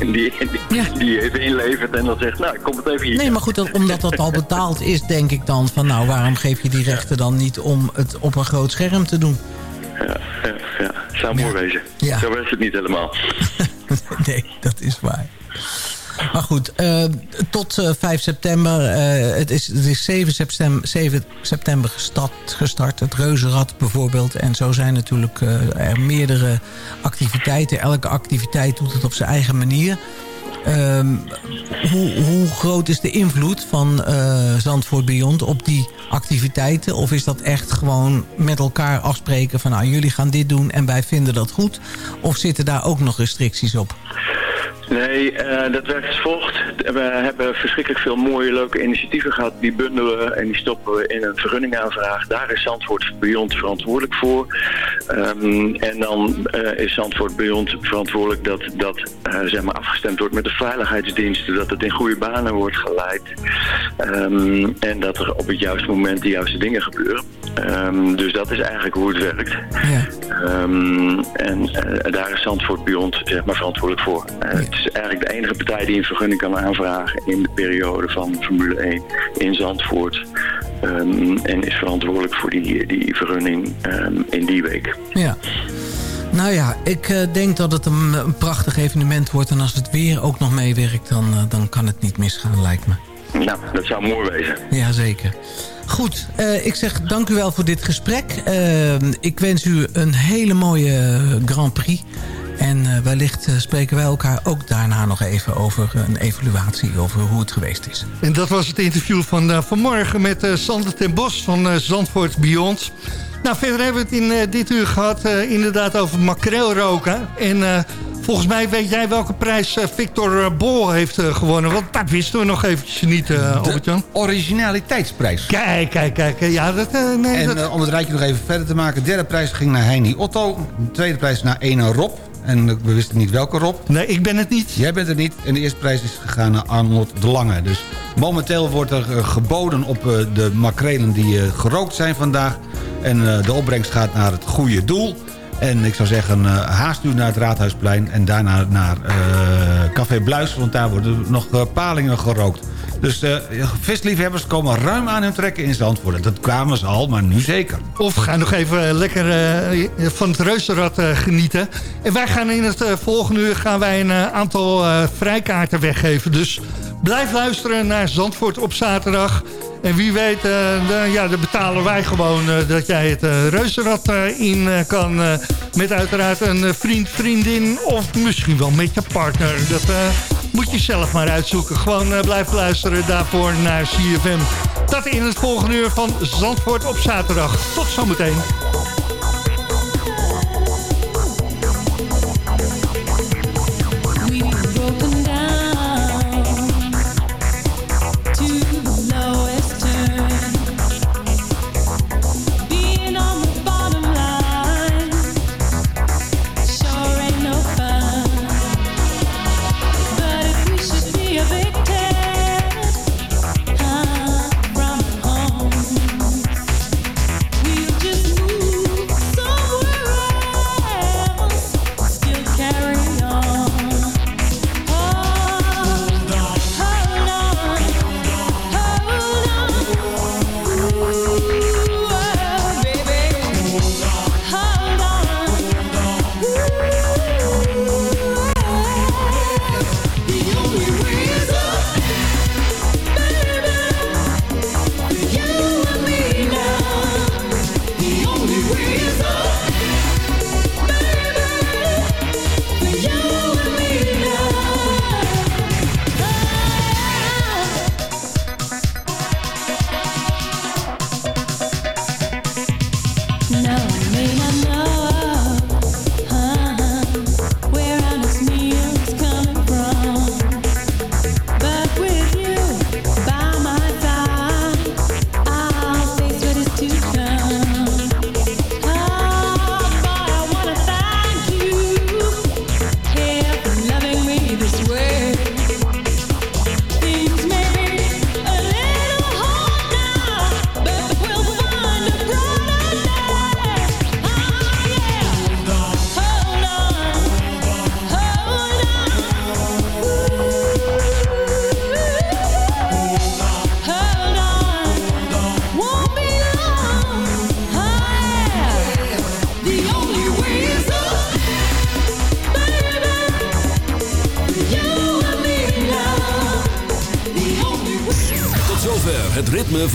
En die, die, even inlevert en dan zegt, nou, ik kom het even hier. Nee, maar goed, dat- omdat dat al betaald is, denk ik dan van... nou, waarom geef je die rechten dan niet om het op een groot scherm te doen? Ja, ja, ja. Zou mooi wezen. Zo werkt het niet helemaal. nee, dat is waar. Maar goed, eh, tot eh, 5 september. eh, het, is, het is 7 september, 7 september gestart. Het Reuzenrad bijvoorbeeld. En zo zijn natuurlijk er meerdere activiteiten. Elke activiteit doet het op zijn eigen manier. Ehm, hoe, hoe groot is de invloed van Zandvoort Beyond op die activiteiten? Of is dat echt gewoon met elkaar afspreken van... nou, jullie gaan dit doen en wij vinden dat goed? Of zitten daar ook nog restricties op? Nee, eh, dat werkt als volgt. We hebben verschrikkelijk veel mooie, leuke initiatieven gehad. Die bundelen we en die stoppen we in een vergunningaanvraag. Daar is Zandvoort Beyond verantwoordelijk voor. Ehm, en dan eh, is Zandvoort Beyond verantwoordelijk dat dat eh, zeg maar afgestemd wordt met de veiligheidsdiensten. Dat het in goede banen wordt geleid. Ehm, en dat er op het juiste moment de juiste dingen gebeuren. Ehm, dus dat is eigenlijk hoe het werkt. Ehm, en daar is Zandvoort Beyond zeg maar, verantwoordelijk voor. Eh, Het is eigenlijk de enige partij die een vergunning kan aanvragen in de periode van Formule 1 in Zandvoort. Ehm, en is verantwoordelijk voor die, die vergunning ehm, in die week. Ja. Nou ja, ik eh, denk dat het een, een prachtig evenement wordt. En als het weer ook nog meewerkt, dan, eh, dan kan het niet misgaan, lijkt me. Nou, dat zou mooi wezen. Jazeker. Goed, ik zeg dank u wel voor dit gesprek. Eh, ik wens u een hele mooie Grand Prix. En eh, wellicht eh, spreken wij elkaar ook daarna nog even over een evaluatie... over hoe het geweest is. En dat was het interview van eh, vanmorgen met eh Sander ten Bos van eh, Zandvoort Beyond. Nou, verder hebben we het in eh, dit uur gehad eh, inderdaad over makreelroken. En eh, volgens mij weet jij welke prijs eh, Victor eh, Bol heeft eh, gewonnen. Want dat wisten we nog eventjes niet, eh Albert-Jan. originaliteitsprijs. Kijk, kijk, kijk. Ja, dat, eh, nee, En dat... eh, om het rijtje nog even verder te maken. De derde prijs ging naar Heini Otto. De tweede prijs naar Ene Rob. En we wisten niet welke Rob. Nee, ik ben het niet. Jij bent het niet. En de eerste prijs is gegaan naar Arnold de Lange. Dus momenteel wordt er eh, geboden op eh, de makrelen die eh, gerookt zijn vandaag. En de opbrengst gaat naar het goede doel. En ik zou zeggen, haast u naar het Raadhuisplein... en daarna naar Café Bluis, want daar worden nog palingen gerookt. Dus eh, visliefhebbers komen ruim aan hun trekken in Zandvoort. Dat kwamen ze al, maar nu zeker. Of ga nog even eh, lekker eh, van het reuzenrad genieten. En wij gaan in het volgende uur gaan wij een aantal vrijkaarten weggeven. Dus blijf luisteren naar Zandvoort op zaterdag. En wie weet, eh, ja, dan betalen wij gewoon eh, dat jij het eh, reuzenrad in kan. Met uiteraard een vriend, vriendin of misschien wel met je partner. Dat moet je zelf maar uitzoeken. Gewoon blijf luisteren daarvoor naar CFM. Dat in het volgende uur van Zandvoort op zaterdag. Tot zometeen.